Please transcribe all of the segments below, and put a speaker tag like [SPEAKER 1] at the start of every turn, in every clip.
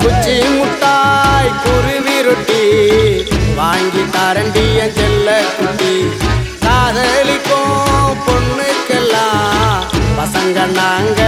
[SPEAKER 1] குச்சி முட்டாய் குருவி ரொட்டி வாங்கி தரண்டி என் செல்ல குட்டி. காதலிக்கும் பொண்ணுக்கெல்லாம் பசங்க நாங்கள்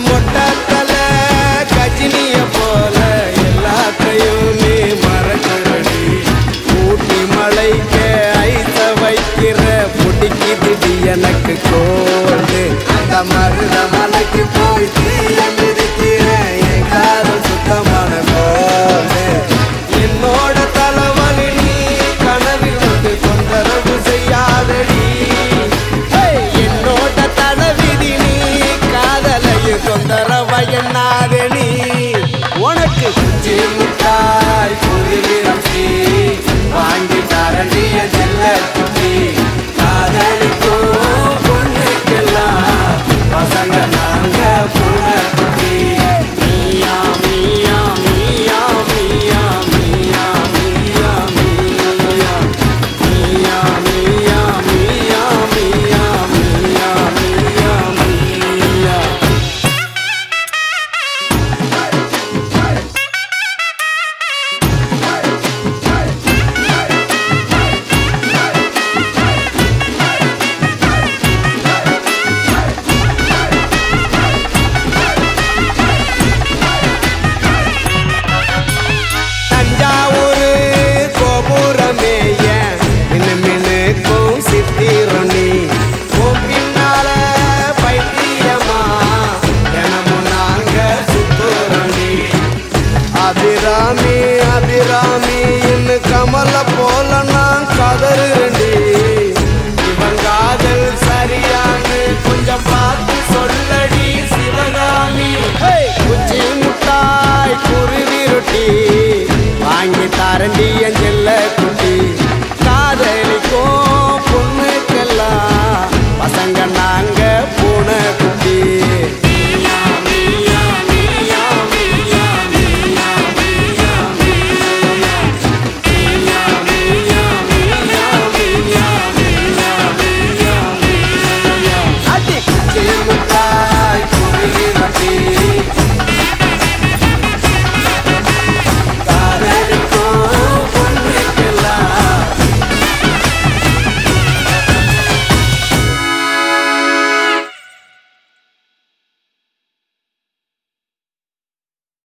[SPEAKER 1] மொட்டாத்தல கஜினிய போல எல்லாத்தையும் நீ மறக்கடி ஊட்டி மலைக்கு ஐத்த வைக்கிற பிடிக்குதுடி எனக்கு கோ